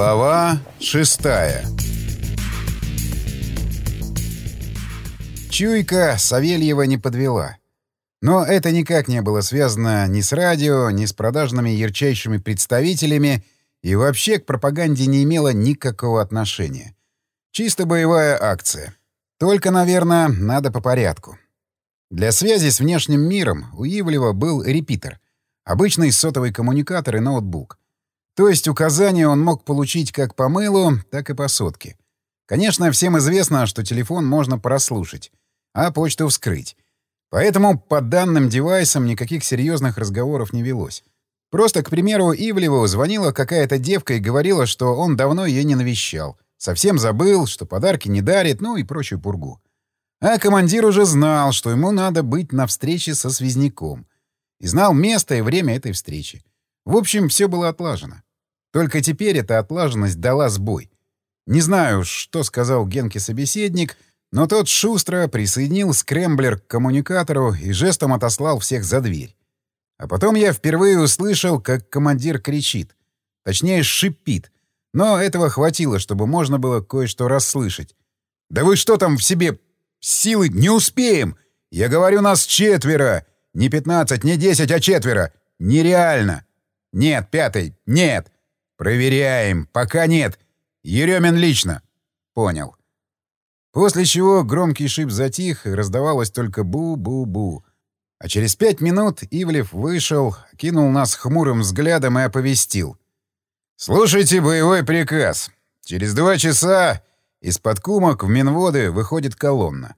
Глава шестая Чуйка Савельева не подвела. Но это никак не было связано ни с радио, ни с продажными ярчайшими представителями и вообще к пропаганде не имело никакого отношения. Чисто боевая акция. Только, наверное, надо по порядку. Для связи с внешним миром у Ивлева был репитер — обычный сотовый коммуникатор и ноутбук. То есть указания он мог получить как по мейлу, так и по сотке. Конечно, всем известно, что телефон можно прослушать, а почту вскрыть. Поэтому по данным девайсам никаких серьезных разговоров не велось. Просто, к примеру, Ивлеву звонила какая-то девка и говорила, что он давно ее не навещал. Совсем забыл, что подарки не дарит, ну и прочую пургу. А командир уже знал, что ему надо быть на встрече со связняком. И знал место и время этой встречи. В общем, все было отлажено. Только теперь эта отлаженность дала сбой. Не знаю, что сказал Генке собеседник, но тот шустро присоединил скремблер к коммуникатору и жестом отослал всех за дверь. А потом я впервые услышал, как командир кричит. Точнее, шипит. Но этого хватило, чтобы можно было кое-что расслышать. «Да вы что там в себе? Силы не успеем! Я говорю, нас четверо! Не пятнадцать, не десять, а четверо! Нереально!» «Нет, пятый, нет!» «Проверяем. Пока нет. Еремин лично». «Понял». После чего громкий шип затих, и раздавалось только бу-бу-бу. А через пять минут Ивлев вышел, кинул нас хмурым взглядом и оповестил. «Слушайте боевой приказ. Через два часа из-под кумок в Минводы выходит колонна.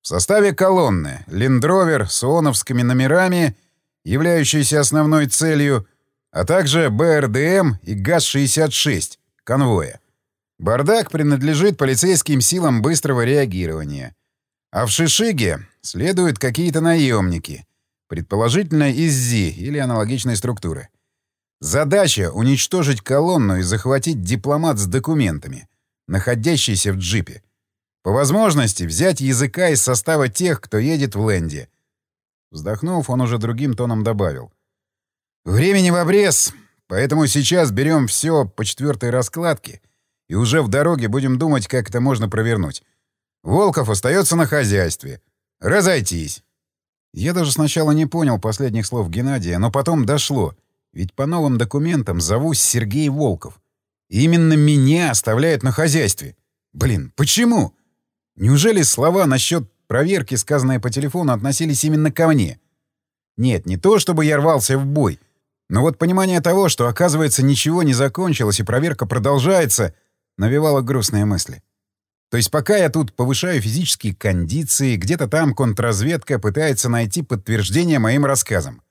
В составе колонны — лендровер с ооновскими номерами, являющийся основной целью — а также БРДМ и ГАЗ-66 конвоя. Бардак принадлежит полицейским силам быстрого реагирования. А в Шишиге следуют какие-то наемники, предположительно из ЗИ или аналогичной структуры. Задача — уничтожить колонну и захватить дипломат с документами, находящийся в джипе. По возможности взять языка из состава тех, кто едет в Ленде. Вздохнув, он уже другим тоном добавил — Времени в обрез, поэтому сейчас берем все по четвертой раскладке и уже в дороге будем думать, как это можно провернуть. Волков остается на хозяйстве. Разойтись. Я даже сначала не понял последних слов Геннадия, но потом дошло. Ведь по новым документам зовусь Сергей Волков. Именно меня оставляют на хозяйстве. Блин, почему? Неужели слова насчет проверки, сказанные по телефону, относились именно ко мне? Нет, не то, чтобы я рвался в бой — но вот понимание того, что, оказывается, ничего не закончилось и проверка продолжается, навевало грустные мысли. То есть пока я тут повышаю физические кондиции, где-то там контрразведка пытается найти подтверждение моим рассказам.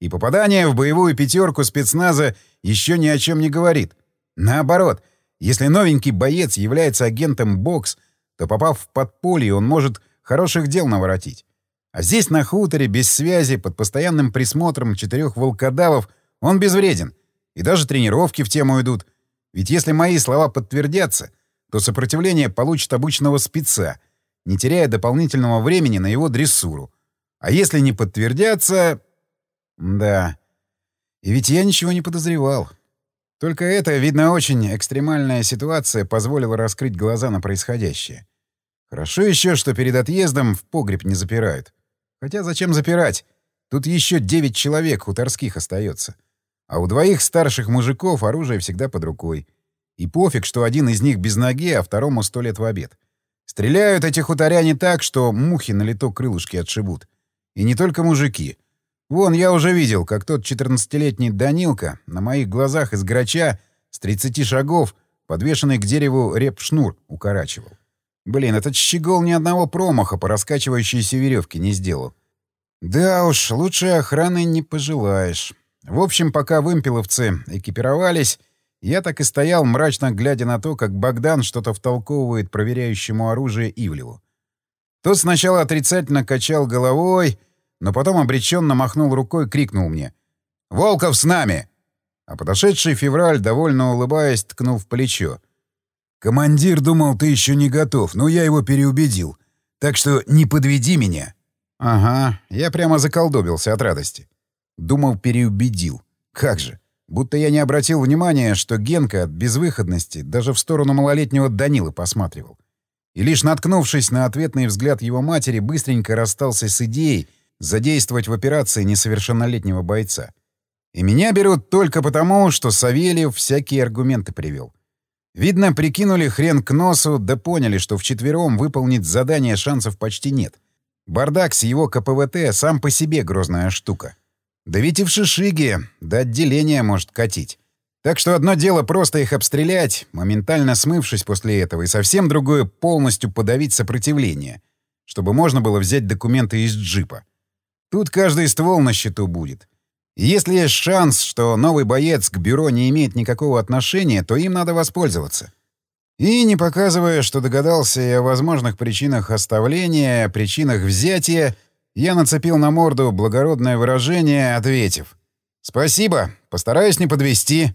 И попадание в боевую пятерку спецназа еще ни о чем не говорит. Наоборот, если новенький боец является агентом БОКС, то, попав в подполье, он может хороших дел наворотить. А здесь, на хуторе, без связи, под постоянным присмотром четырех волкодавов — он безвреден. И даже тренировки в тему идут. Ведь если мои слова подтвердятся, то сопротивление получит обычного спеца, не теряя дополнительного времени на его дрессуру. А если не подтвердятся... Да. И ведь я ничего не подозревал. Только это, видно, очень экстремальная ситуация позволила раскрыть глаза на происходящее. Хорошо еще, что перед отъездом в погреб не запирают. Хотя зачем запирать? Тут еще девять человек хуторских остается. А у двоих старших мужиков оружие всегда под рукой. И пофиг, что один из них без ноги, а второму сто лет в обед. Стреляют эти хуторяне так, что мухи на лето крылышки отшибут. И не только мужики. Вон, я уже видел, как тот 14-летний Данилка на моих глазах из грача с 30 шагов, подвешенный к дереву реп-шнур, укорачивал. Блин, этот щегол ни одного промаха по раскачивающейся веревке не сделал. Да уж, лучшей охраны не пожелаешь. В общем, пока вымпеловцы экипировались, я так и стоял, мрачно глядя на то, как Богдан что-то втолковывает проверяющему оружие Ивлеву. Тот сначала отрицательно качал головой, но потом обреченно махнул рукой, крикнул мне. «Волков с нами!» А подошедший февраль, довольно улыбаясь, ткнул в плечо. «Командир думал, ты еще не готов, но я его переубедил. Так что не подведи меня». «Ага, я прямо заколдобился от радости. Думал, переубедил. Как же. будто я не обратил внимания, что Генка от безвыходности даже в сторону малолетнего Данилы посматривал. И лишь наткнувшись на ответный взгляд его матери, быстренько расстался с идеей задействовать в операции несовершеннолетнего бойца. И меня берут только потому, что Савельев всякие аргументы привел. Видно, прикинули хрен к носу, да поняли, что вчетвером выполнить задание шансов почти нет. Бардак с его КПВТ сам по себе грозная штука. Да ведь и в Шишиге до отделения может катить. Так что одно дело просто их обстрелять, моментально смывшись после этого, и совсем другое — полностью подавить сопротивление, чтобы можно было взять документы из джипа. Тут каждый ствол на счету будет. Если есть шанс, что новый боец к бюро не имеет никакого отношения, то им надо воспользоваться. И, не показывая, что догадался и о возможных причинах оставления, причинах взятия, я нацепил на морду благородное выражение, ответив «Спасибо, постараюсь не подвести.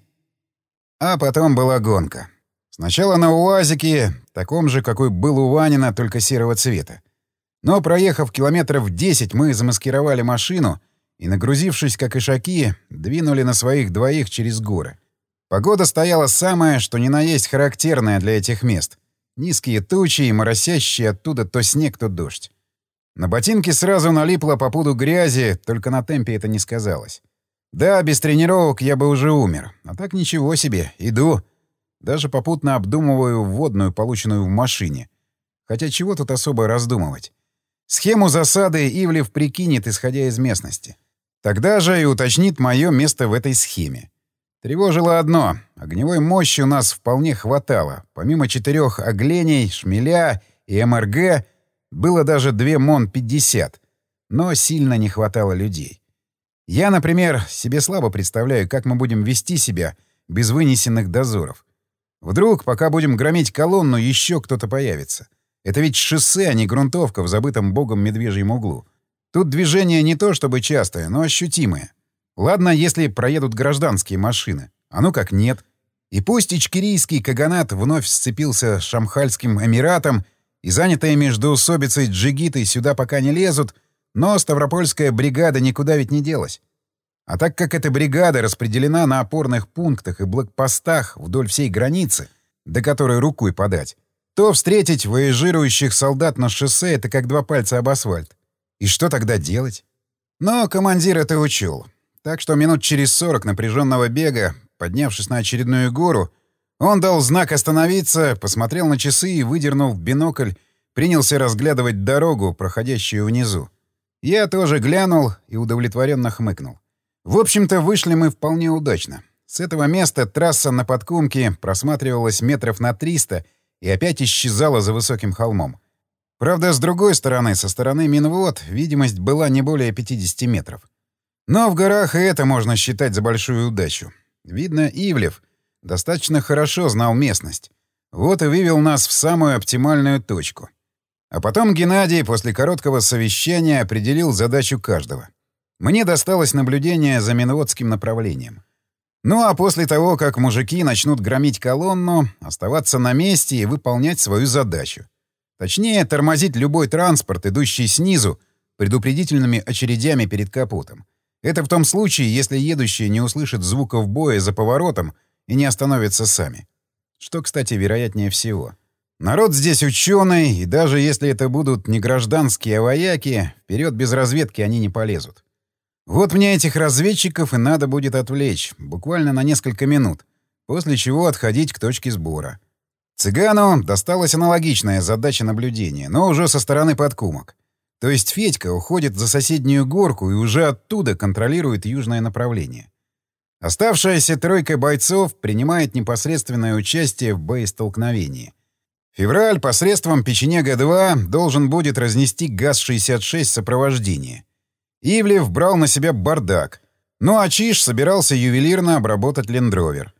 А потом была гонка. Сначала на УАЗике, таком же, какой был у Ванина, только серого цвета. Но, проехав километров 10, мы замаскировали машину — и, нагрузившись как ишаки, двинули на своих двоих через горы. Погода стояла самая, что ни на есть характерная для этих мест. Низкие тучи и моросящие оттуда то снег, то дождь. На ботинки сразу налипло по пуду грязи, только на темпе это не сказалось. Да, без тренировок я бы уже умер. А так ничего себе, иду. Даже попутно обдумываю вводную, полученную в машине. Хотя чего тут особо раздумывать? Схему засады Ивлев прикинет, исходя из местности. Тогда же и уточнит мое место в этой схеме. Тревожило одно — огневой мощи у нас вполне хватало. Помимо четырех огленей, шмеля и МРГ было даже две МОН-50, но сильно не хватало людей. Я, например, себе слабо представляю, как мы будем вести себя без вынесенных дозоров. Вдруг, пока будем громить колонну, еще кто-то появится. Это ведь шоссе, а не грунтовка в забытом богом медвежьем углу. Тут движение не то чтобы частое, но ощутимое. Ладно, если проедут гражданские машины. А ну как нет. И пусть ичкирийский каганат вновь сцепился с Шамхальским Эмиратом, и занятые между усобицей джигиты сюда пока не лезут, но Ставропольская бригада никуда ведь не делась. А так как эта бригада распределена на опорных пунктах и блокпостах вдоль всей границы, до которой рукой подать, то встретить выезжирующих солдат на шоссе — это как два пальца об асфальт. И что тогда делать? Но командир это учел. Так что минут через сорок напряженного бега, поднявшись на очередную гору, он дал знак остановиться, посмотрел на часы и, выдернув бинокль, принялся разглядывать дорогу, проходящую внизу. Я тоже глянул и удовлетворенно хмыкнул. В общем-то, вышли мы вполне удачно. С этого места трасса на подкумке просматривалась метров на 300 и опять исчезала за высоким холмом. Правда, с другой стороны, со стороны Минвод, видимость была не более 50 метров. Но в горах и это можно считать за большую удачу. Видно, Ивлев достаточно хорошо знал местность. Вот и вывел нас в самую оптимальную точку. А потом Геннадий после короткого совещания определил задачу каждого. Мне досталось наблюдение за Минводским направлением. Ну а после того, как мужики начнут громить колонну, оставаться на месте и выполнять свою задачу — Точнее, тормозить любой транспорт, идущий снизу, предупредительными очередями перед капотом. Это в том случае, если едущие не услышат звуков боя за поворотом и не остановятся сами. Что, кстати, вероятнее всего. Народ здесь ученый, и даже если это будут не гражданские, а вояки, вперед без разведки они не полезут. Вот мне этих разведчиков и надо будет отвлечь, буквально на несколько минут, после чего отходить к точке сбора. Цыгану досталась аналогичная задача наблюдения, но уже со стороны подкумок. То есть Федька уходит за соседнюю горку и уже оттуда контролирует южное направление. Оставшаяся тройка бойцов принимает непосредственное участие в боестолкновении. Февраль посредством Печенега-2 должен будет разнести ГАЗ-66 сопровождение. Ивлев брал на себя бардак, ну а Чиш собирался ювелирно обработать лендровер.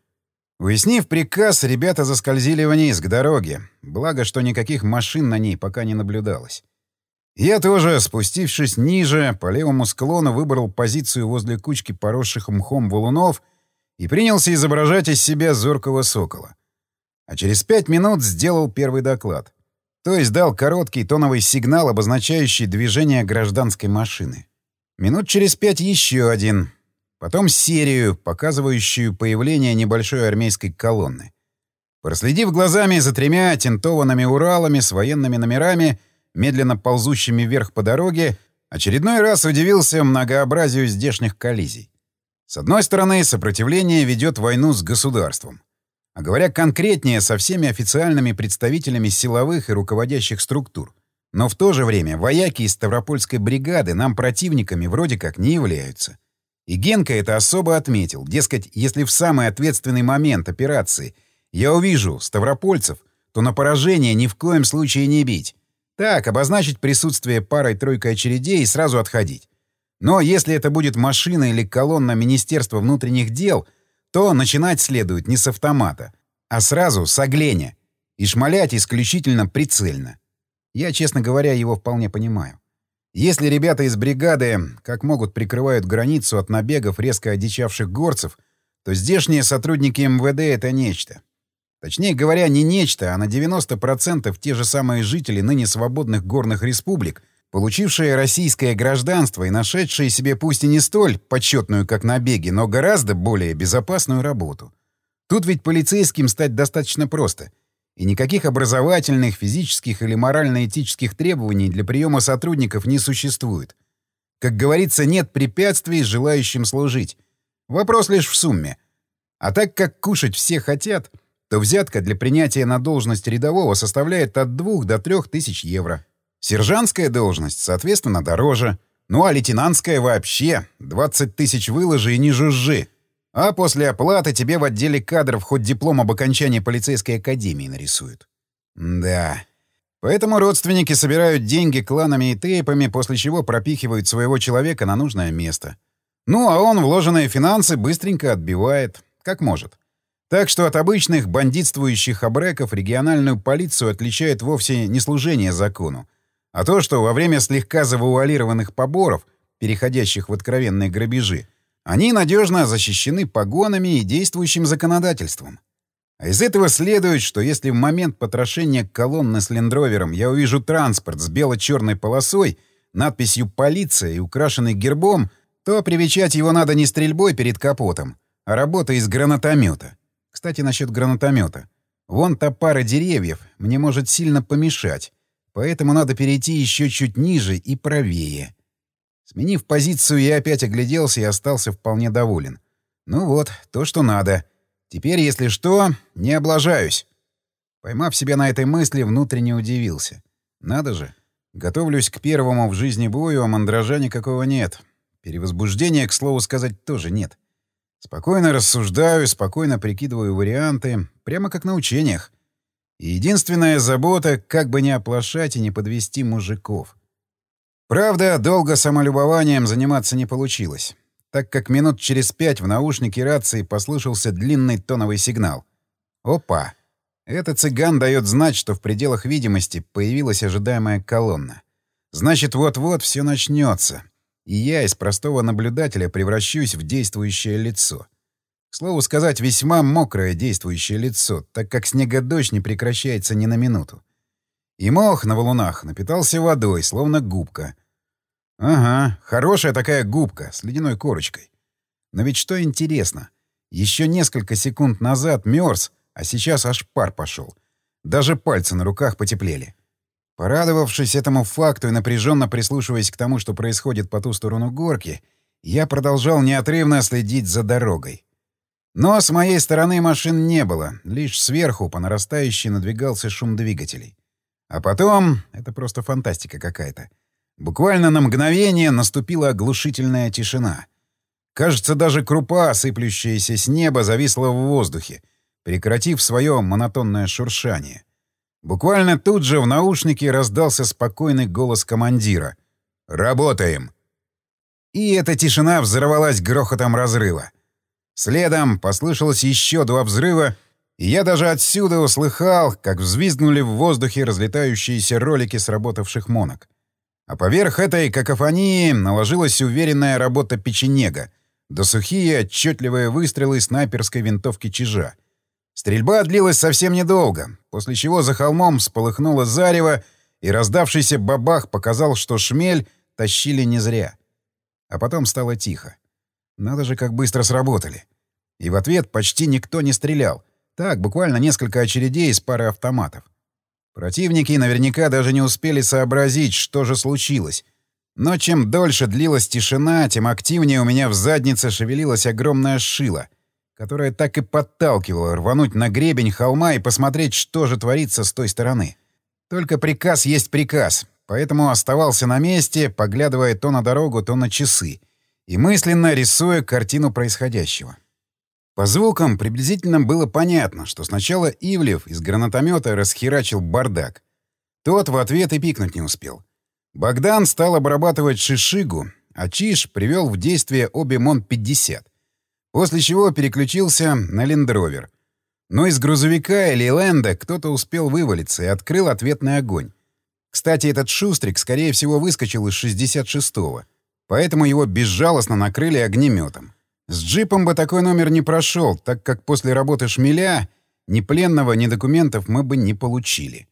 Уяснив приказ, ребята заскользили вниз, к дороге. Благо, что никаких машин на ней пока не наблюдалось. Я тоже, спустившись ниже, по левому склону выбрал позицию возле кучки поросших мхом валунов и принялся изображать из себя зоркого сокола. А через пять минут сделал первый доклад. То есть дал короткий тоновый сигнал, обозначающий движение гражданской машины. Минут через пять еще один. Потом серию, показывающую появление небольшой армейской колонны. Проследив глазами за тремя тентованными Уралами с военными номерами, медленно ползущими вверх по дороге, очередной раз удивился многообразию здешних коллизий. С одной стороны, сопротивление ведет войну с государством. А говоря конкретнее, со всеми официальными представителями силовых и руководящих структур. Но в то же время вояки из Ставропольской бригады нам противниками вроде как не являются. И Генка это особо отметил. Дескать, если в самый ответственный момент операции я увижу ставропольцев, то на поражение ни в коем случае не бить. Так, обозначить присутствие парой-тройкой очередей и сразу отходить. Но если это будет машина или колонна Министерства внутренних дел, то начинать следует не с автомата, а сразу с огляня. И шмалять исключительно прицельно. Я, честно говоря, его вполне понимаю. Если ребята из бригады как могут прикрывают границу от набегов резко одичавших горцев, то здешние сотрудники МВД — это нечто. Точнее говоря, не нечто, а на 90% те же самые жители ныне свободных горных республик, получившие российское гражданство и нашедшие себе пусть и не столь почетную, как набеги, но гораздо более безопасную работу. Тут ведь полицейским стать достаточно просто — и никаких образовательных, физических или морально-этических требований для приема сотрудников не существует. Как говорится, нет препятствий желающим служить. Вопрос лишь в сумме. А так как кушать все хотят, то взятка для принятия на должность рядового составляет от 2 до 3 тысяч евро. Сержантская должность, соответственно, дороже. Ну а лейтенантская вообще 20 тысяч выложи и не жужжи. А после оплаты тебе в отделе кадров хоть диплом об окончании полицейской академии нарисуют. Да. Поэтому родственники собирают деньги кланами и тейпами, после чего пропихивают своего человека на нужное место. Ну, а он вложенные финансы быстренько отбивает, как может. Так что от обычных бандитствующих абреков региональную полицию отличает вовсе не служение закону, а то, что во время слегка завуалированных поборов, переходящих в откровенные грабежи, они надежно защищены погонами и действующим законодательством. А из этого следует, что если в момент потрошения колонны с лендровером я увижу транспорт с бело-черной полосой, надписью «Полиция» и украшенный гербом, то привечать его надо не стрельбой перед капотом, а работой из гранатомета. Кстати, насчет гранатомета. Вон та пара деревьев мне может сильно помешать, поэтому надо перейти еще чуть ниже и правее. Сменив позицию, я опять огляделся и остался вполне доволен. Ну вот, то, что надо. Теперь, если что, не облажаюсь. Поймав себя на этой мысли, внутренне удивился. Надо же. Готовлюсь к первому в жизни бою, а мандража никакого нет. Перевозбуждения, к слову сказать, тоже нет. Спокойно рассуждаю, спокойно прикидываю варианты, прямо как на учениях. И единственная забота — как бы не оплошать и не подвести мужиков. Правда, долго самолюбованием заниматься не получилось, так как минут через пять в наушнике рации послышался длинный тоновый сигнал. Опа! Этот цыган дает знать, что в пределах видимости появилась ожидаемая колонна. Значит, вот-вот все начнется, и я из простого наблюдателя превращусь в действующее лицо. К слову сказать, весьма мокрое действующее лицо, так как снегодождь не прекращается ни на минуту. И мох на валунах напитался водой, словно губка. Ага, хорошая такая губка с ледяной корочкой. Но ведь что интересно, еще несколько секунд назад мерз, а сейчас аж пар пошел. Даже пальцы на руках потеплели. Порадовавшись этому факту и напряженно прислушиваясь к тому, что происходит по ту сторону горки, я продолжал неотрывно следить за дорогой. Но с моей стороны машин не было, лишь сверху по нарастающей надвигался шум двигателей. А потом... Это просто фантастика какая-то. Буквально на мгновение наступила оглушительная тишина. Кажется, даже крупа, сыплющаяся с неба, зависла в воздухе, прекратив свое монотонное шуршание. Буквально тут же в наушнике раздался спокойный голос командира. «Работаем!» И эта тишина взорвалась грохотом разрыва. Следом послышалось еще два взрыва, и я даже отсюда услыхал, как взвизгнули в воздухе разлетающиеся ролики сработавших монок. А поверх этой какофонии наложилась уверенная работа печенега, да сухие отчетливые выстрелы снайперской винтовки чижа. Стрельба длилась совсем недолго, после чего за холмом сполыхнуло зарево, и раздавшийся бабах показал, что шмель тащили не зря. А потом стало тихо. Надо же, как быстро сработали. И в ответ почти никто не стрелял. Так, буквально несколько очередей из пары автоматов. Противники наверняка даже не успели сообразить, что же случилось. Но чем дольше длилась тишина, тем активнее у меня в заднице шевелилась огромная шила, которая так и подталкивала рвануть на гребень холма и посмотреть, что же творится с той стороны. Только приказ есть приказ, поэтому оставался на месте, поглядывая то на дорогу, то на часы, и мысленно рисуя картину происходящего. По звукам приблизительно было понятно, что сначала Ивлев из гранатомета расхерачил бардак. Тот в ответ и пикнуть не успел. Богдан стал обрабатывать шишигу, а Чиш привел в действие обе МОН-50. После чего переключился на лендровер. Но из грузовика или ленда кто-то успел вывалиться и открыл ответный огонь. Кстати, этот шустрик, скорее всего, выскочил из 66-го, поэтому его безжалостно накрыли огнеметом. С джипом бы такой номер не прошел, так как после работы шмеля ни пленного, ни документов мы бы не получили.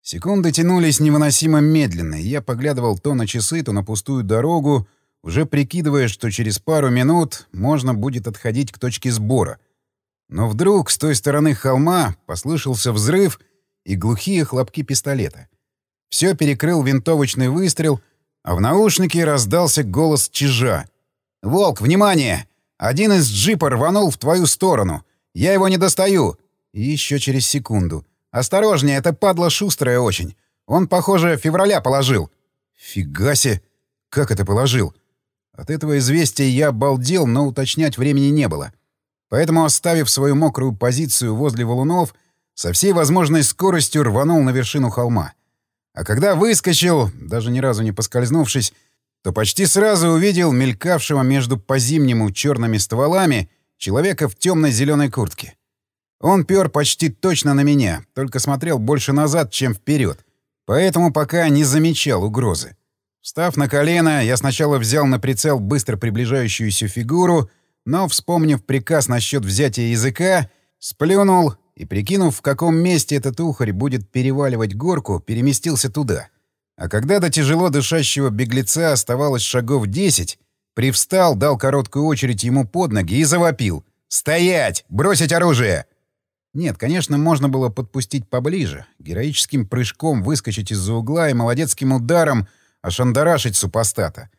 Секунды тянулись невыносимо медленно, я поглядывал то на часы, то на пустую дорогу, уже прикидывая, что через пару минут можно будет отходить к точке сбора. Но вдруг с той стороны холма послышался взрыв и глухие хлопки пистолета. Все перекрыл винтовочный выстрел, а в наушнике раздался голос чижа — «Волк, внимание! Один из джипа рванул в твою сторону. Я его не достаю!» И еще через секунду. «Осторожнее, это падла шустрая очень. Он, похоже, февраля положил». «Фига себе! Как это положил?» От этого известия я обалдел, но уточнять времени не было. Поэтому, оставив свою мокрую позицию возле валунов, со всей возможной скоростью рванул на вершину холма. А когда выскочил, даже ни разу не поскользнувшись, то почти сразу увидел мелькавшего между по-зимнему черными стволами человека в темной зеленой куртке. Он пер почти точно на меня, только смотрел больше назад, чем вперед, поэтому пока не замечал угрозы. Встав на колено, я сначала взял на прицел быстро приближающуюся фигуру, но, вспомнив приказ насчет взятия языка, сплюнул и, прикинув, в каком месте этот ухарь будет переваливать горку, переместился туда — а когда до тяжело дышащего беглеца оставалось шагов десять, привстал, дал короткую очередь ему под ноги и завопил. «Стоять! Бросить оружие!» Нет, конечно, можно было подпустить поближе, героическим прыжком выскочить из-за угла и молодецким ударом ошандарашить супостата.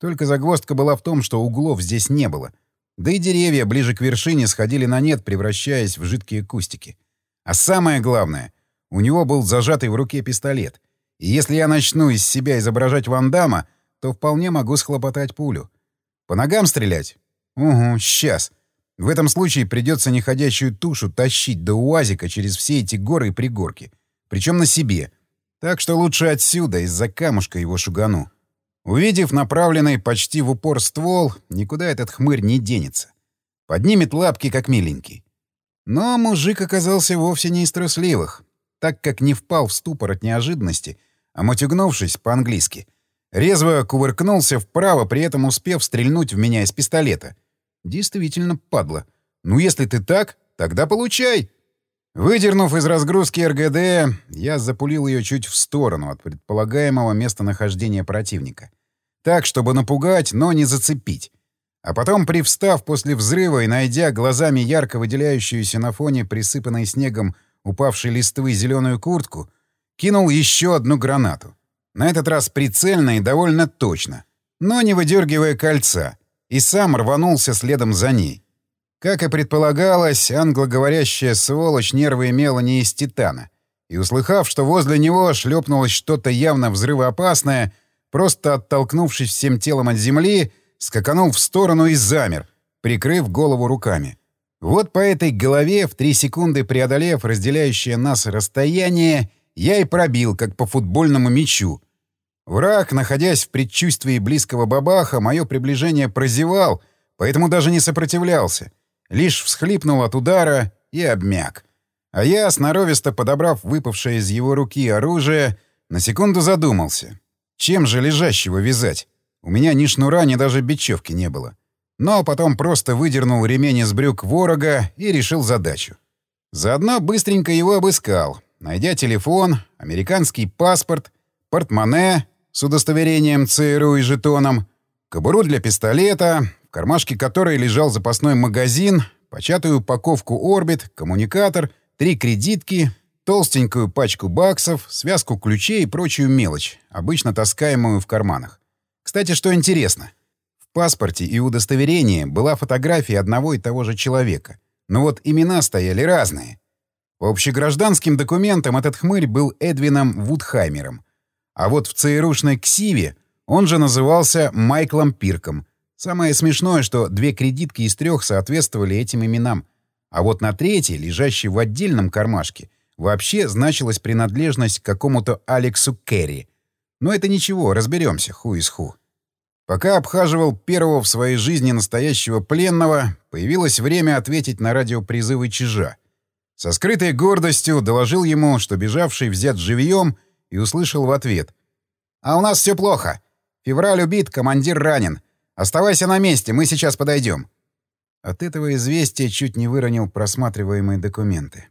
Только загвоздка была в том, что углов здесь не было. Да и деревья ближе к вершине сходили на нет, превращаясь в жидкие кустики. А самое главное, у него был зажатый в руке пистолет — если я начну из себя изображать Ван Дамма, то вполне могу схлопотать пулю. По ногам стрелять? Угу, сейчас. В этом случае придется неходящую тушу тащить до УАЗика через все эти горы и пригорки. Причем на себе. Так что лучше отсюда, из-за камушка его шугану. Увидев направленный почти в упор ствол, никуда этот хмырь не денется. Поднимет лапки, как миленький. Но мужик оказался вовсе не из трусливых, так как не впал в ступор от неожиданности — а мотягнувшись по-английски, резво кувыркнулся вправо, при этом успев стрельнуть в меня из пистолета. Действительно, падла. Ну, если ты так, тогда получай. Выдернув из разгрузки РГД, я запулил ее чуть в сторону от предполагаемого местонахождения противника. Так, чтобы напугать, но не зацепить. А потом, привстав после взрыва и найдя глазами ярко выделяющуюся на фоне присыпанной снегом упавшей листвы зеленую куртку, кинул еще одну гранату. На этот раз прицельно и довольно точно, но не выдергивая кольца, и сам рванулся следом за ней. Как и предполагалось, англоговорящая сволочь нервы имела не из титана, и, услыхав, что возле него шлепнулось что-то явно взрывоопасное, просто оттолкнувшись всем телом от земли, скаканул в сторону и замер, прикрыв голову руками. Вот по этой голове, в три секунды преодолев разделяющее нас расстояние, я и пробил, как по футбольному мячу. Враг, находясь в предчувствии близкого бабаха, мое приближение прозевал, поэтому даже не сопротивлялся. Лишь всхлипнул от удара и обмяк. А я, сноровисто подобрав выпавшее из его руки оружие, на секунду задумался. Чем же лежащего вязать? У меня ни шнура, ни даже бечевки не было. Но потом просто выдернул ремень из брюк ворога и решил задачу. Заодно быстренько его обыскал, найдя телефон, американский паспорт, портмоне с удостоверением ЦРУ и жетоном, кобуру для пистолета, в кармашке которой лежал запасной магазин, початую упаковку «Орбит», коммуникатор, три кредитки, толстенькую пачку баксов, связку ключей и прочую мелочь, обычно таскаемую в карманах. Кстати, что интересно. В паспорте и удостоверении была фотография одного и того же человека. Но вот имена стояли разные. По общегражданским документам этот хмырь был Эдвином Вудхаймером. А вот в ЦРУшной ксиве он же назывался Майклом Пирком. Самое смешное, что две кредитки из трех соответствовали этим именам. А вот на третьей, лежащей в отдельном кармашке, вообще значилась принадлежность к какому-то Алексу Керри. Но это ничего, разберемся, ху из ху. Пока обхаживал первого в своей жизни настоящего пленного, появилось время ответить на радиопризывы чижа. Со скрытой гордостью доложил ему, что бежавший взят живьем, и услышал в ответ. «А у нас все плохо. Февраль убит, командир ранен. Оставайся на месте, мы сейчас подойдем». От этого известия чуть не выронил просматриваемые документы.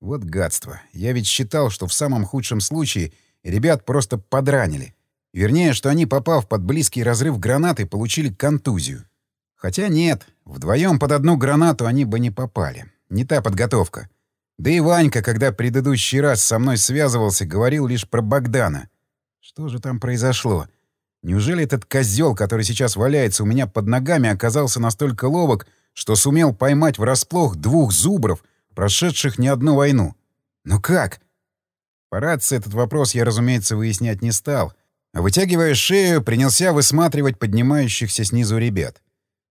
Вот гадство. Я ведь считал, что в самом худшем случае ребят просто подранили. Вернее, что они, попав под близкий разрыв гранаты, получили контузию. Хотя нет, вдвоем под одну гранату они бы не попали. Не та подготовка. Да и Ванька, когда предыдущий раз со мной связывался, говорил лишь про Богдана. Что же там произошло? Неужели этот козел, который сейчас валяется у меня под ногами, оказался настолько ловок, что сумел поймать врасплох двух зубров, прошедших не одну войну? Ну как? По рации этот вопрос я, разумеется, выяснять не стал, а вытягивая шею, принялся высматривать поднимающихся снизу ребят.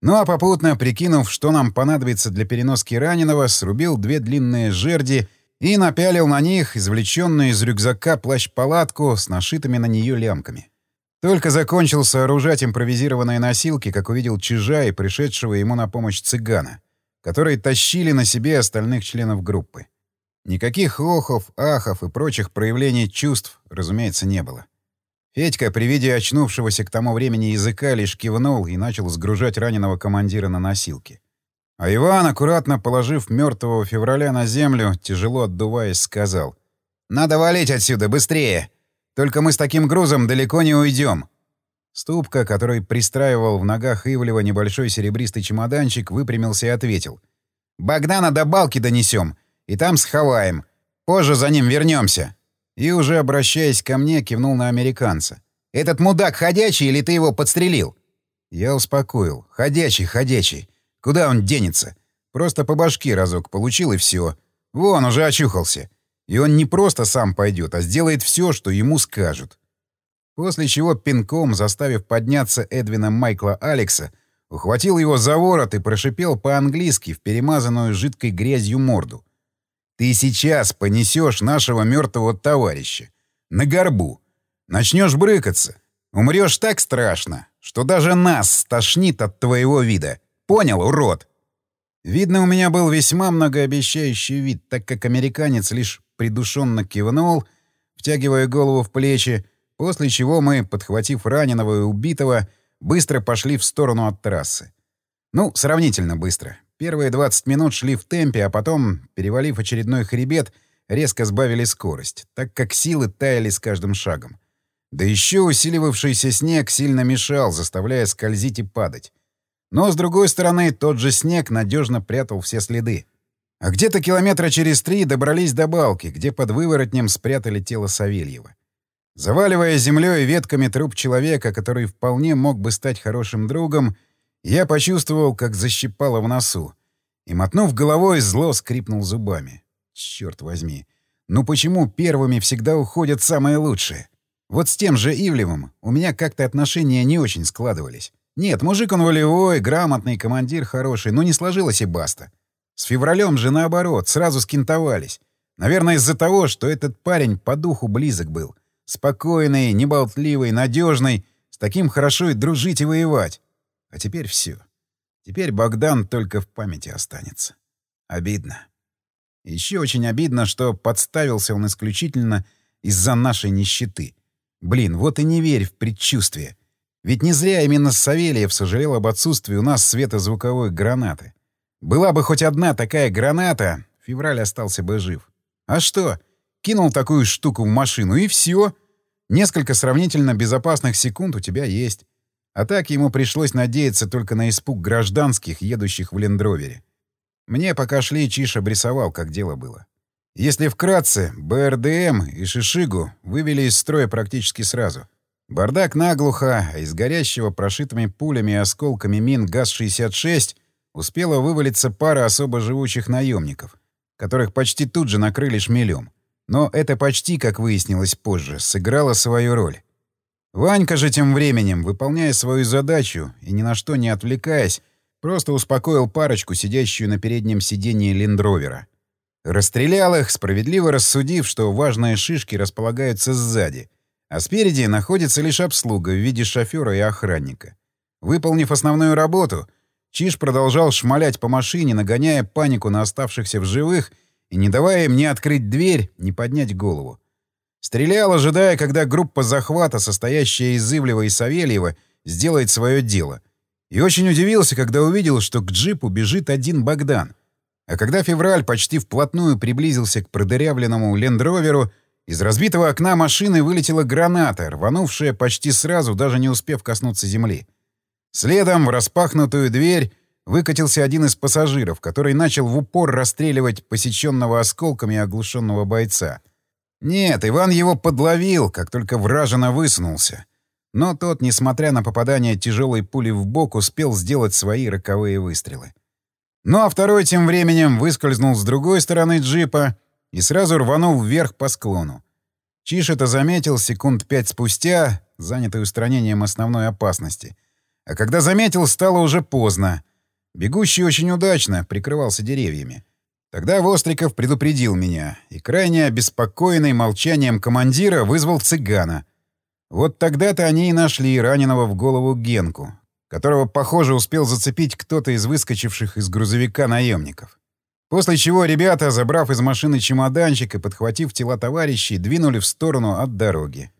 Ну а попутно, прикинув, что нам понадобится для переноски раненого, срубил две длинные жерди и напялил на них извлеченную из рюкзака плащ-палатку с нашитыми на нее лямками. Только закончил сооружать импровизированные носилки, как увидел чижа и пришедшего ему на помощь цыгана, которые тащили на себе остальных членов группы. Никаких охов, ахов и прочих проявлений чувств, разумеется, не было. Федька при виде очнувшегося к тому времени языка лишь кивнул и начал сгружать раненого командира на носилки. А Иван, аккуратно положив мертвого февраля на землю, тяжело отдуваясь, сказал. «Надо валить отсюда, быстрее! Только мы с таким грузом далеко не уйдем!» Ступка, который пристраивал в ногах Ивлева небольшой серебристый чемоданчик, выпрямился и ответил. «Богдана до балки донесем, и там сховаем. Позже за ним вернемся. И уже обращаясь ко мне, кивнул на американца. «Этот мудак ходячий или ты его подстрелил?» Я успокоил. «Ходячий, ходячий. Куда он денется? Просто по башке разок получил и все. Вон, уже очухался. И он не просто сам пойдет, а сделает все, что ему скажут». После чего пинком, заставив подняться Эдвина Майкла Алекса, ухватил его за ворот и прошипел по-английски в перемазанную жидкой грязью морду. Ты сейчас понесешь нашего мертвого товарища. На горбу. Начнешь брыкаться. Умрешь так страшно, что даже нас стошнит от твоего вида. Понял, урод? Видно, у меня был весьма многообещающий вид, так как американец лишь придушенно кивнул, втягивая голову в плечи, после чего мы, подхватив раненого и убитого, быстро пошли в сторону от трассы. Ну, сравнительно быстро. Первые 20 минут шли в темпе, а потом, перевалив очередной хребет, резко сбавили скорость, так как силы таяли с каждым шагом. Да еще усиливавшийся снег сильно мешал, заставляя скользить и падать. Но, с другой стороны, тот же снег надежно прятал все следы. А где-то километра через три добрались до балки, где под выворотнем спрятали тело Савельева. Заваливая землей и ветками труп человека, который вполне мог бы стать хорошим другом, я почувствовал, как защипало в носу. И, мотнув головой, зло скрипнул зубами. Черт возьми. Ну почему первыми всегда уходят самые лучшие? Вот с тем же Ивлевым у меня как-то отношения не очень складывались. Нет, мужик он волевой, грамотный, командир хороший, но не сложилось и баста. С февралем же наоборот, сразу скинтовались. Наверное, из-за того, что этот парень по духу близок был. Спокойный, неболтливый, надежный, с таким хорошо и дружить и воевать. А теперь все. Теперь Богдан только в памяти останется. Обидно. Еще очень обидно, что подставился он исключительно из-за нашей нищеты. Блин, вот и не верь в предчувствие. Ведь не зря именно Савельев сожалел об отсутствии у нас светозвуковой гранаты. Была бы хоть одна такая граната, февраль остался бы жив. А что? Кинул такую штуку в машину, и все. Несколько сравнительно безопасных секунд у тебя есть. А так ему пришлось надеяться только на испуг гражданских, едущих в лендровере. Мне пока шли, Чиш обрисовал, как дело было. Если вкратце, БРДМ и Шишигу вывели из строя практически сразу. Бардак наглухо, а из горящего прошитыми пулями и осколками мин ГАЗ-66 успела вывалиться пара особо живучих наемников, которых почти тут же накрыли шмелем. Но это почти, как выяснилось позже, сыграло свою роль. Ванька же тем временем, выполняя свою задачу и ни на что не отвлекаясь, просто успокоил парочку, сидящую на переднем сиденье лендровера. Расстрелял их, справедливо рассудив, что важные шишки располагаются сзади, а спереди находится лишь обслуга в виде шофера и охранника. Выполнив основную работу, Чиж продолжал шмалять по машине, нагоняя панику на оставшихся в живых и не давая им ни открыть дверь, ни поднять голову. Стрелял, ожидая, когда группа захвата, состоящая из Ивлева и Савельева, сделает свое дело. И очень удивился, когда увидел, что к джипу бежит один Богдан. А когда февраль почти вплотную приблизился к продырявленному лендроверу, из разбитого окна машины вылетела граната, рванувшая почти сразу, даже не успев коснуться земли. Следом в распахнутую дверь выкатился один из пассажиров, который начал в упор расстреливать посеченного осколками оглушенного бойца. Нет, Иван его подловил, как только вражина высунулся. Но тот, несмотря на попадание тяжелой пули в бок, успел сделать свои роковые выстрелы. Ну а второй тем временем выскользнул с другой стороны джипа и сразу рванул вверх по склону. Чиш это заметил секунд пять спустя, занятый устранением основной опасности. А когда заметил, стало уже поздно. Бегущий очень удачно прикрывался деревьями. Тогда Востриков предупредил меня и, крайне обеспокоенный молчанием командира, вызвал цыгана. Вот тогда-то они и нашли раненого в голову Генку, которого, похоже, успел зацепить кто-то из выскочивших из грузовика наемников. После чего ребята, забрав из машины чемоданчик и подхватив тела товарищей, двинули в сторону от дороги.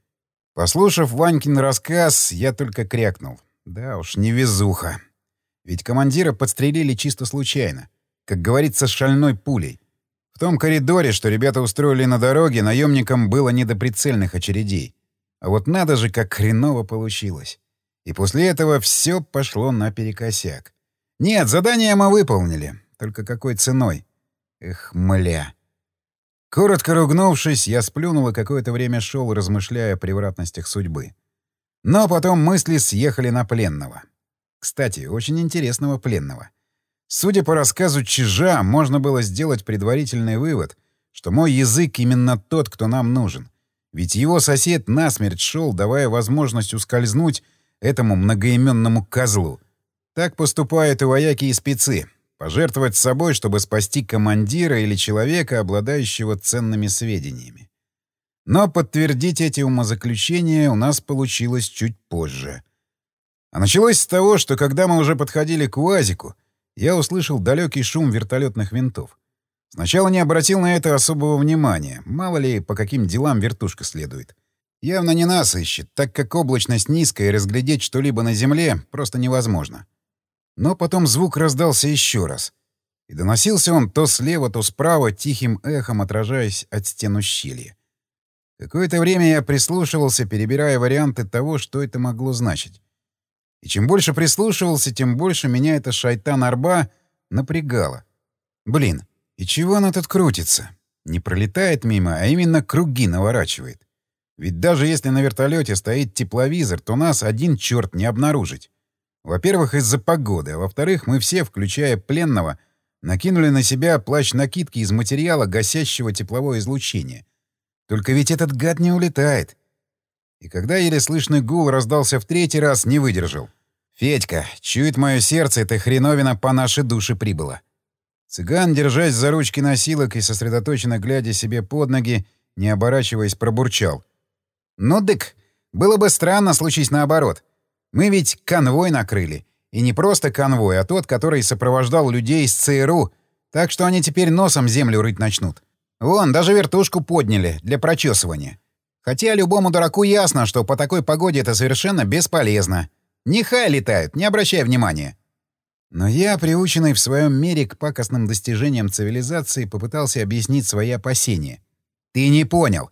Послушав Ванькин рассказ, я только крякнул. Да уж, невезуха. Ведь командира подстрелили чисто случайно. Как говорится, шальной пулей. В том коридоре, что ребята устроили на дороге, наемникам было не до прицельных очередей. А вот надо же, как хреново получилось. И после этого все пошло наперекосяк. Нет, задание мы выполнили. Только какой ценой? Эх, мля. Коротко ругнувшись, я сплюнул и какое-то время шел, размышляя о превратностях судьбы. Но потом мысли съехали на пленного. Кстати, очень интересного пленного. Судя по рассказу Чижа, можно было сделать предварительный вывод, что мой язык именно тот, кто нам нужен. Ведь его сосед насмерть шел, давая возможность ускользнуть этому многоименному козлу. Так поступают и вояки и спецы. Пожертвовать собой, чтобы спасти командира или человека, обладающего ценными сведениями. Но подтвердить эти умозаключения у нас получилось чуть позже. А началось с того, что когда мы уже подходили к УАЗику, я услышал далекий шум вертолетных винтов. Сначала не обратил на это особого внимания, мало ли, по каким делам вертушка следует. Явно не нас ищет, так как облачность низкая, и разглядеть что-либо на земле просто невозможно. Но потом звук раздался еще раз. И доносился он то слева, то справа, тихим эхом отражаясь от стен ущелья. Какое-то время я прислушивался, перебирая варианты того, что это могло значить. И чем больше прислушивался, тем больше меня эта шайтан-арба напрягала. Блин, и чего она тут крутится? Не пролетает мимо, а именно круги наворачивает. Ведь даже если на вертолете стоит тепловизор, то нас один черт не обнаружить. Во-первых, из-за погоды, а во-вторых, мы все, включая пленного, накинули на себя плащ-накидки из материала, гасящего тепловое излучение. Только ведь этот гад не улетает. И когда еле слышный гул раздался в третий раз, не выдержал. «Федька, чует мое сердце, эта хреновина по нашей душе прибыла». Цыган, держась за ручки носилок и сосредоточенно глядя себе под ноги, не оборачиваясь, пробурчал. «Ну, дык, было бы странно, случись наоборот. Мы ведь конвой накрыли. И не просто конвой, а тот, который сопровождал людей из ЦРУ, так что они теперь носом землю рыть начнут. Вон, даже вертушку подняли для прочесывания. Хотя любому дураку ясно, что по такой погоде это совершенно бесполезно. Нехай летают, не обращай внимания. Но я, приученный в своем мире к пакостным достижениям цивилизации, попытался объяснить свои опасения. Ты не понял.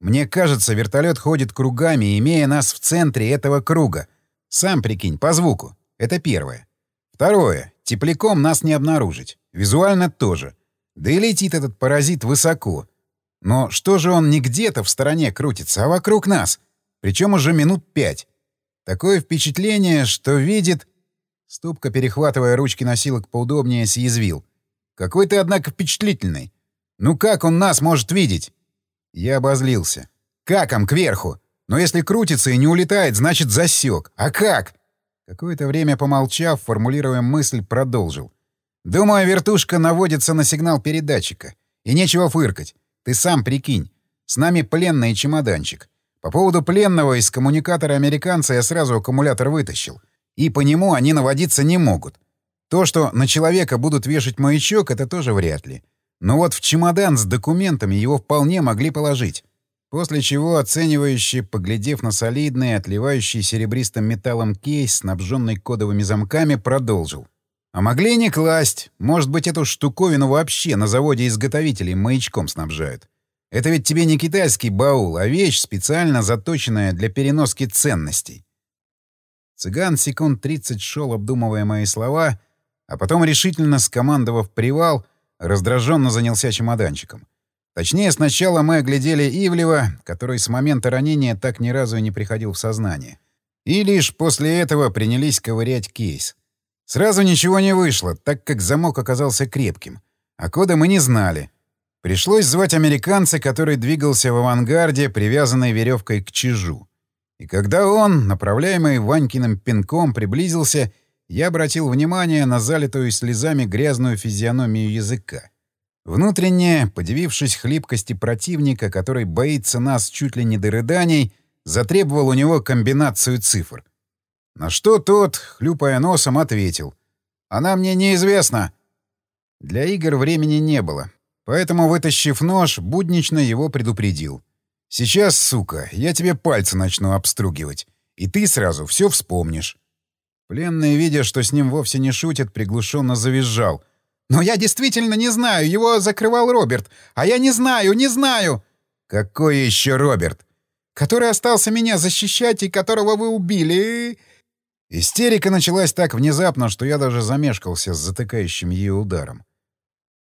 Мне кажется, вертолет ходит кругами, имея нас в центре этого круга. Сам прикинь, по звуку. Это первое. Второе. Тепляком нас не обнаружить. Визуально тоже. Да и летит этот паразит высоко. Но что же он не где-то в стороне крутится, а вокруг нас? Причем уже минут пять. Такое впечатление, что видит... Ступка, перехватывая ручки носилок поудобнее, съязвил. «Какой ты, однако, впечатлительный. Ну как он нас может видеть?» Я обозлился. «Каком кверху? Но если крутится и не улетает, значит засек. А как?» Какое-то время помолчав, формулируя мысль, продолжил. «Думаю, вертушка наводится на сигнал передатчика. И нечего фыркать. Ты сам прикинь. С нами пленный чемоданчик. По поводу пленного из коммуникатора американца я сразу аккумулятор вытащил. И по нему они наводиться не могут. То, что на человека будут вешать маячок, это тоже вряд ли. Но вот в чемодан с документами его вполне могли положить. После чего, оценивающий, поглядев на солидный, отливающий серебристым металлом кейс, снабженный кодовыми замками, продолжил. А могли не класть. Может быть, эту штуковину вообще на заводе изготовителей маячком снабжают. Это ведь тебе не китайский баул, а вещь, специально заточенная для переноски ценностей. Цыган секунд 30 шел, обдумывая мои слова, а потом, решительно скомандовав привал, раздраженно занялся чемоданчиком. Точнее, сначала мы оглядели Ивлева, который с момента ранения так ни разу и не приходил в сознание. И лишь после этого принялись ковырять кейс. Сразу ничего не вышло, так как замок оказался крепким. А кода мы не знали. Пришлось звать американца, который двигался в авангарде, привязанной веревкой к чижу. И когда он, направляемый Ванькиным пинком, приблизился, я обратил внимание на залитую слезами грязную физиономию языка. Внутренне, подивившись хлипкости противника, который боится нас чуть ли не до рыданий, затребовал у него комбинацию цифр. На что тот, хлюпая носом, ответил. «Она мне неизвестна». Для игр времени не было, поэтому, вытащив нож, буднично его предупредил. «Сейчас, сука, я тебе пальцы начну обстругивать, и ты сразу все вспомнишь». Пленный, видя, что с ним вовсе не шутят, приглушенно завизжал — «Но я действительно не знаю. Его закрывал Роберт. А я не знаю, не знаю!» «Какой еще Роберт?» «Который остался меня защищать и которого вы убили. Истерика началась так внезапно, что я даже замешкался с затыкающим ее ударом.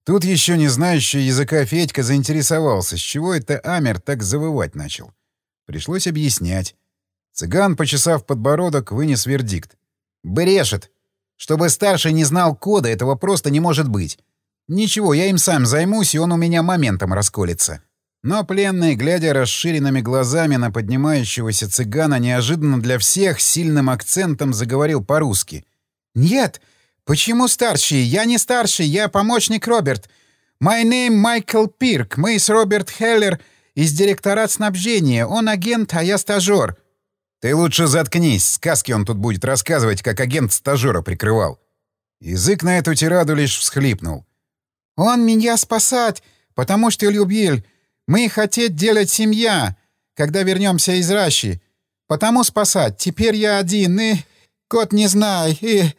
Тут еще не знающий языка Федька заинтересовался, с чего это Амер так завывать начал. Пришлось объяснять. Цыган, почесав подбородок, вынес вердикт. «Брешет! Чтобы старший не знал кода, этого просто не может быть. Ничего, я им сам займусь, и он у меня моментом расколется. Но пленный, глядя расширенными глазами на поднимающегося цыгана, неожиданно для всех сильным акцентом заговорил по-русски. «Нет! Почему старший? Я не старший, я помощник Роберт. My name Майкл Пирк. Мы с Роберт Хеллер из директорат снабжения. Он агент, а я стажер. «Ты лучше заткнись, сказки он тут будет рассказывать, как агент стажера прикрывал». Язык на эту тираду лишь всхлипнул. «Он меня спасать, потому что любил. Мы хотеть делать семья, когда вернемся из Раши. Потому спасать. Теперь я один, и... Кот не знай, и...»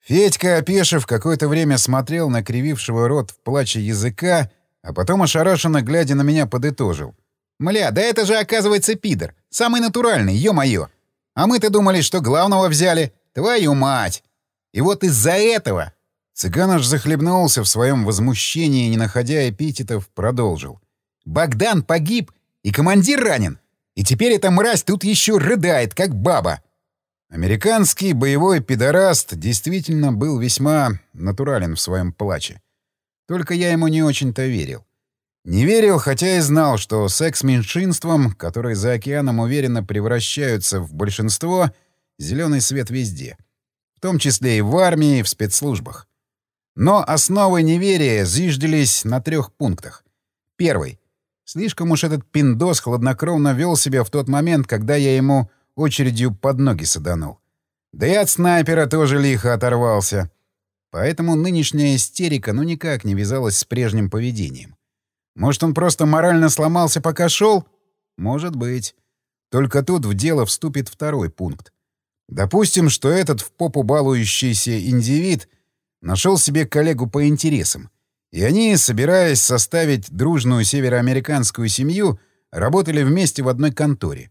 Федька, опешив, какое-то время смотрел на кривившего рот в плаче языка, а потом, ошарашенно глядя на меня, подытожил. «Мля, да это же, оказывается, пидор. Самый натуральный, ё-моё. А мы-то думали, что главного взяли. Твою мать! И вот из-за этого...» Цыган аж захлебнулся в своем возмущении, не находя эпитетов, продолжил. «Богдан погиб, и командир ранен. И теперь эта мразь тут еще рыдает, как баба». Американский боевой пидораст действительно был весьма натурален в своем плаче. Только я ему не очень-то верил. Не верил, хотя и знал, что секс-меньшинством, которые за океаном уверенно превращаются в большинство, зеленый свет везде. В том числе и в армии, и в спецслужбах. Но основы неверия зиждились на трех пунктах. Первый. Слишком уж этот пиндос хладнокровно вел себя в тот момент, когда я ему очередью под ноги саданул. Да и от снайпера тоже лихо оторвался. Поэтому нынешняя истерика ну никак не вязалась с прежним поведением. Может, он просто морально сломался, пока шел? Может быть. Только тут в дело вступит второй пункт. Допустим, что этот в попу балующийся индивид нашел себе коллегу по интересам, и они, собираясь составить дружную североамериканскую семью, работали вместе в одной конторе.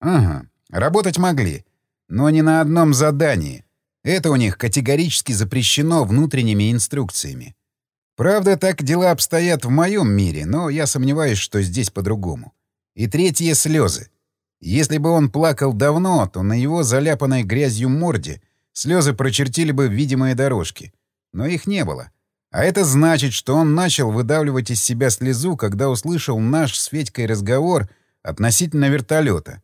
Ага, работать могли. но не на одном задании. Это у них категорически запрещено внутренними инструкциями. Правда, так дела обстоят в моем мире, но я сомневаюсь, что здесь по-другому. И третье — слезы. Если бы он плакал давно, то на его заляпанной грязью морде слезы прочертили бы видимые дорожки. Но их не было. А это значит, что он начал выдавливать из себя слезу, когда услышал наш с Федькой разговор относительно вертолета.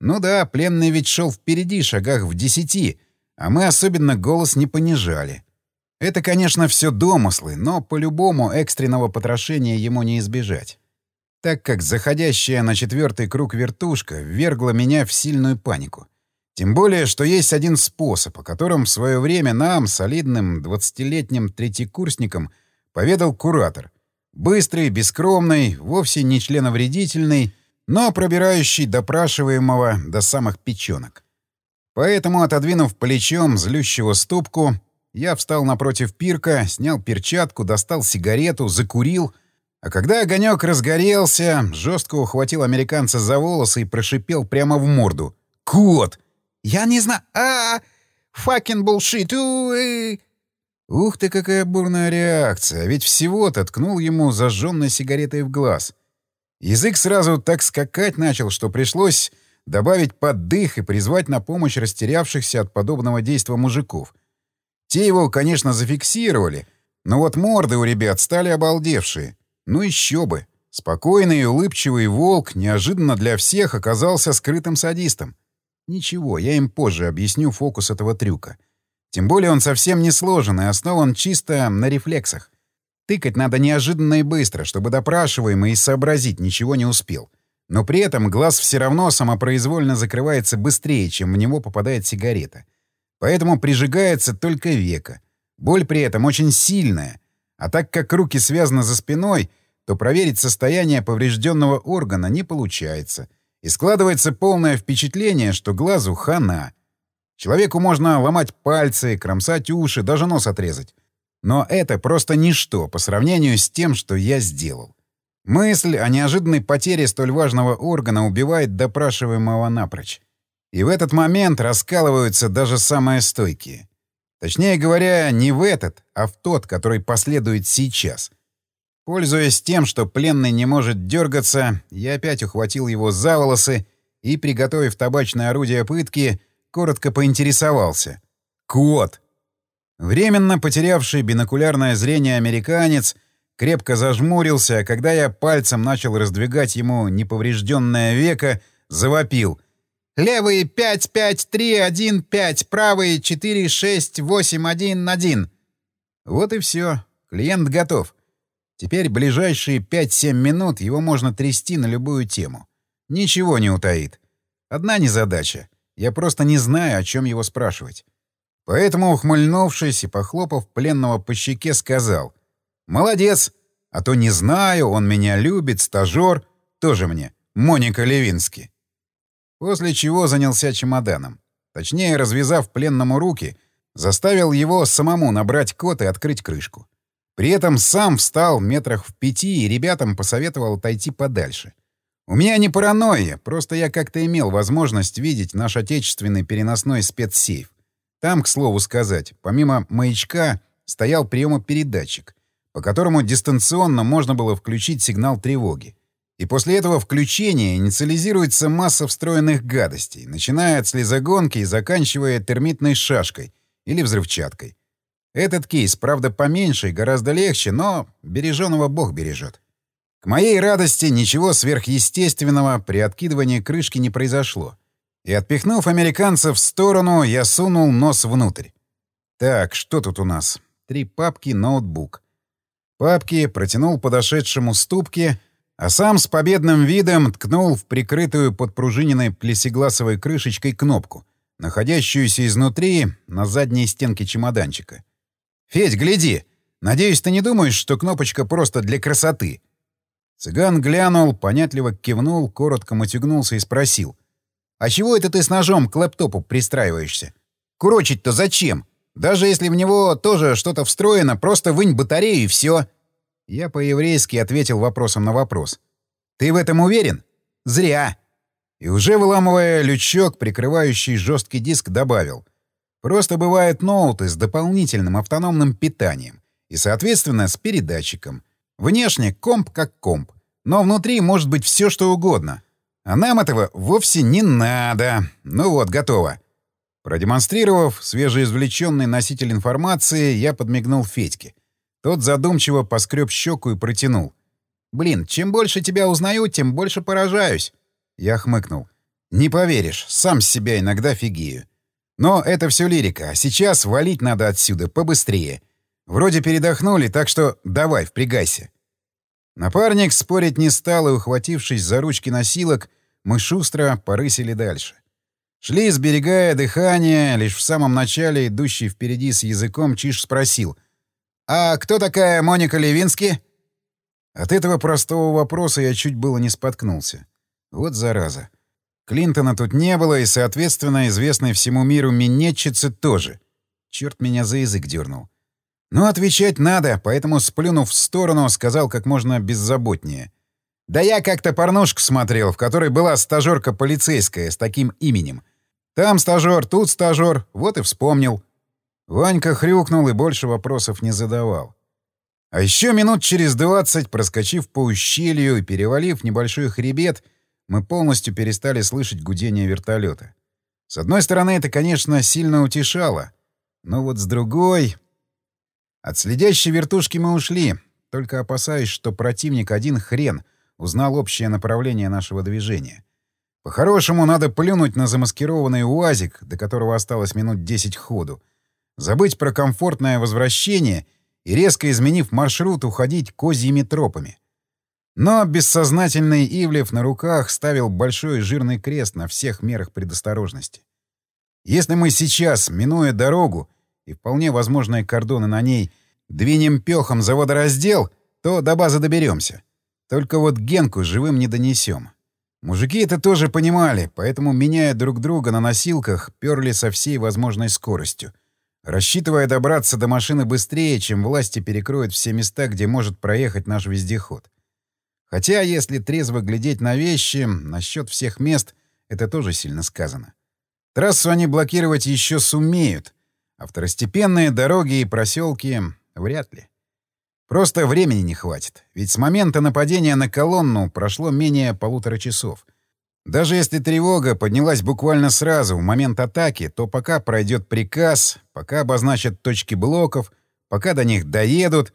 Ну да, пленный ведь шел впереди, шагах в десяти, а мы особенно голос не понижали. Это, конечно, все домыслы, но по-любому экстренного потрошения ему не избежать. Так как заходящая на четвертый круг вертушка ввергла меня в сильную панику. Тем более, что есть один способ, о котором в свое время нам, солидным двадцатилетним третьекурсникам, поведал куратор. Быстрый, бескромный, вовсе не членовредительный, но пробирающий допрашиваемого до самых печенок. Поэтому, отодвинув плечом злющего ступку, я встал напротив пирка, снял перчатку, достал сигарету, закурил, а когда огонек разгорелся, жестко ухватил американца за волосы и прошипел прямо в морду. «Кот!» «Я не знаю... а Факин булшит! Ух ты, какая бурная реакция! Ведь всего-то ткнул ему зажженной сигаретой в глаз. Язык сразу так скакать начал, что пришлось добавить поддых и призвать на помощь растерявшихся от подобного действа мужиков. Те его, конечно, зафиксировали, но вот морды у ребят стали обалдевшие. Ну еще бы! Спокойный и улыбчивый волк неожиданно для всех оказался скрытым садистом. Ничего, я им позже объясню фокус этого трюка. Тем более он совсем не сложен и основан чисто на рефлексах. Тыкать надо неожиданно и быстро, чтобы допрашиваемый и сообразить ничего не успел. Но при этом глаз все равно самопроизвольно закрывается быстрее, чем в него попадает сигарета. Поэтому прижигается только века. Боль при этом очень сильная. А так как руки связаны за спиной, то проверить состояние поврежденного органа не получается — и складывается полное впечатление, что глазу хана. Человеку можно ломать пальцы, кромсать уши, даже нос отрезать. Но это просто ничто по сравнению с тем, что я сделал. Мысль о неожиданной потере столь важного органа убивает допрашиваемого напрочь. И в этот момент раскалываются даже самые стойкие. Точнее говоря, не в этот, а в тот, который последует сейчас — Пользуясь тем, что пленный не может дергаться, я опять ухватил его за волосы и, приготовив табачное орудие пытки, коротко поинтересовался. «Кот!» Временно потерявший бинокулярное зрение американец крепко зажмурился, а когда я пальцем начал раздвигать ему неповрежденное веко, завопил. «Левые 5-5-3-1-5, правые 4-6-8-1-1». Вот и все. Клиент готов. Теперь ближайшие 5-7 минут его можно трясти на любую тему. Ничего не утаит. Одна незадача. Я просто не знаю, о чем его спрашивать. Поэтому, ухмыльнувшись и похлопав пленного по щеке, сказал «Молодец! А то не знаю, он меня любит, стажер, тоже мне, Моника Левински». После чего занялся чемоданом. Точнее, развязав пленному руки, заставил его самому набрать код и открыть крышку. При этом сам встал метрах в пяти и ребятам посоветовал отойти подальше. У меня не паранойя, просто я как-то имел возможность видеть наш отечественный переносной спецсейф. Там, к слову сказать, помимо маячка стоял приемопередатчик, по которому дистанционно можно было включить сигнал тревоги. И после этого включения инициализируется масса встроенных гадостей, начиная от слезогонки и заканчивая термитной шашкой или взрывчаткой. Этот кейс, правда, поменьше и гораздо легче, но береженого бог бережет. К моей радости ничего сверхъестественного при откидывании крышки не произошло. И отпихнув американцев в сторону, я сунул нос внутрь. Так, что тут у нас? Три папки, ноутбук. Папки протянул подошедшему ступке, а сам с победным видом ткнул в прикрытую подпружиненной плесегласовой крышечкой кнопку, находящуюся изнутри на задней стенке чемоданчика. «Федь, гляди! Надеюсь, ты не думаешь, что кнопочка просто для красоты?» Цыган глянул, понятливо кивнул, коротко мотягнулся и спросил. «А чего это ты с ножом к лэптопу пристраиваешься? Курочить-то зачем? Даже если в него тоже что-то встроено, просто вынь батарею и все. Я по-еврейски ответил вопросом на вопрос. «Ты в этом уверен?» «Зря!» И уже выламывая лючок, прикрывающий жесткий диск, добавил. Просто бывают ноуты с дополнительным автономным питанием и, соответственно, с передатчиком. Внешне комп как комп, но внутри может быть все что угодно. А нам этого вовсе не надо. Ну вот, готово. Продемонстрировав свежеизвлеченный носитель информации, я подмигнул Федьке. Тот задумчиво поскреб щеку и протянул. «Блин, чем больше тебя узнаю, тем больше поражаюсь». Я хмыкнул. «Не поверишь, сам себя иногда фигею. Но это все лирика, а сейчас валить надо отсюда побыстрее. Вроде передохнули, так что давай, впрягайся». Напарник спорить не стал, и, ухватившись за ручки носилок, мы шустро порысили дальше. Шли, сберегая дыхание, лишь в самом начале идущий впереди с языком Чиш спросил. «А кто такая Моника Левински?» От этого простого вопроса я чуть было не споткнулся. Вот зараза. Клинтона тут не было, и, соответственно, известной всему миру минетчицы тоже. Черт меня за язык дернул. Но отвечать надо, поэтому, сплюнув в сторону, сказал как можно беззаботнее. «Да я как-то порнушку смотрел, в которой была стажерка полицейская с таким именем. Там стажер, тут стажер, вот и вспомнил. Ванька хрюкнул и больше вопросов не задавал. А еще минут через двадцать, проскочив по ущелью и перевалив небольшой хребет, мы полностью перестали слышать гудение вертолета. С одной стороны, это, конечно, сильно утешало, но вот с другой... От следящей вертушки мы ушли, только опасаясь, что противник один хрен узнал общее направление нашего движения. По-хорошему, надо плюнуть на замаскированный УАЗик, до которого осталось минут 10 ходу, забыть про комфортное возвращение и, резко изменив маршрут, уходить козьими тропами. Но бессознательный Ивлев на руках ставил большой жирный крест на всех мерах предосторожности. Если мы сейчас, минуя дорогу и вполне возможные кордоны на ней, двинем пехом за водораздел, то до базы доберемся. Только вот Генку живым не донесем. Мужики это тоже понимали, поэтому, меняя друг друга на носилках, перли со всей возможной скоростью, рассчитывая добраться до машины быстрее, чем власти перекроют все места, где может проехать наш вездеход. Хотя, если трезво глядеть на вещи, насчет всех мест это тоже сильно сказано. Трассу они блокировать еще сумеют, а второстепенные дороги и проселки — вряд ли. Просто времени не хватит, ведь с момента нападения на колонну прошло менее полутора часов. Даже если тревога поднялась буквально сразу, в момент атаки, то пока пройдет приказ, пока обозначат точки блоков, пока до них доедут...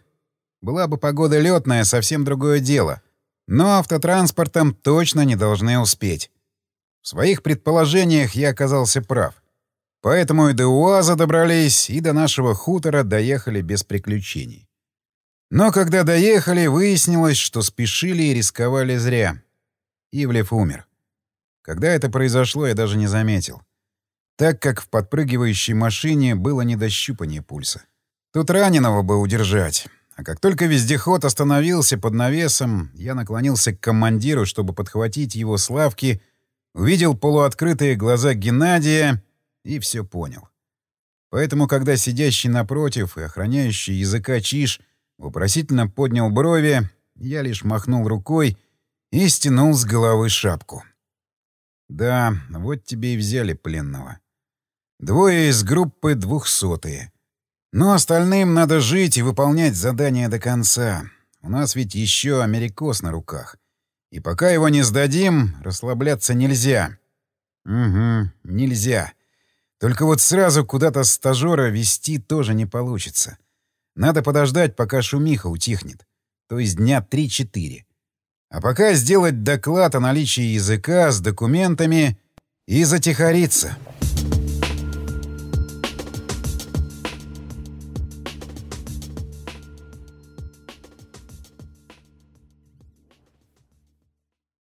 Была бы погода летная, совсем другое дело. Но автотранспортом точно не должны успеть. В своих предположениях я оказался прав. Поэтому и до УАЗа добрались, и до нашего хутора доехали без приключений. Но когда доехали, выяснилось, что спешили и рисковали зря. Ивлев умер. Когда это произошло, я даже не заметил. Так как в подпрыгивающей машине было недощупание пульса. Тут раненого бы удержать. А как только вездеход остановился под навесом, я наклонился к командиру, чтобы подхватить его с лавки, увидел полуоткрытые глаза Геннадия и все понял. Поэтому, когда сидящий напротив и охраняющий языка Чиш Вопросительно поднял брови, я лишь махнул рукой и стянул с головы шапку. Да, вот тебе и взяли пленного. Двое из группы двухсотые. Но остальным надо жить и выполнять задание до конца. У нас ведь еще америкос на руках. И пока его не сдадим, расслабляться нельзя. Угу, нельзя. Только вот сразу куда-то стажера вести тоже не получится. — надо подождать, пока шумиха утихнет. То есть дня 3-4. А пока сделать доклад о наличии языка с документами и затихариться.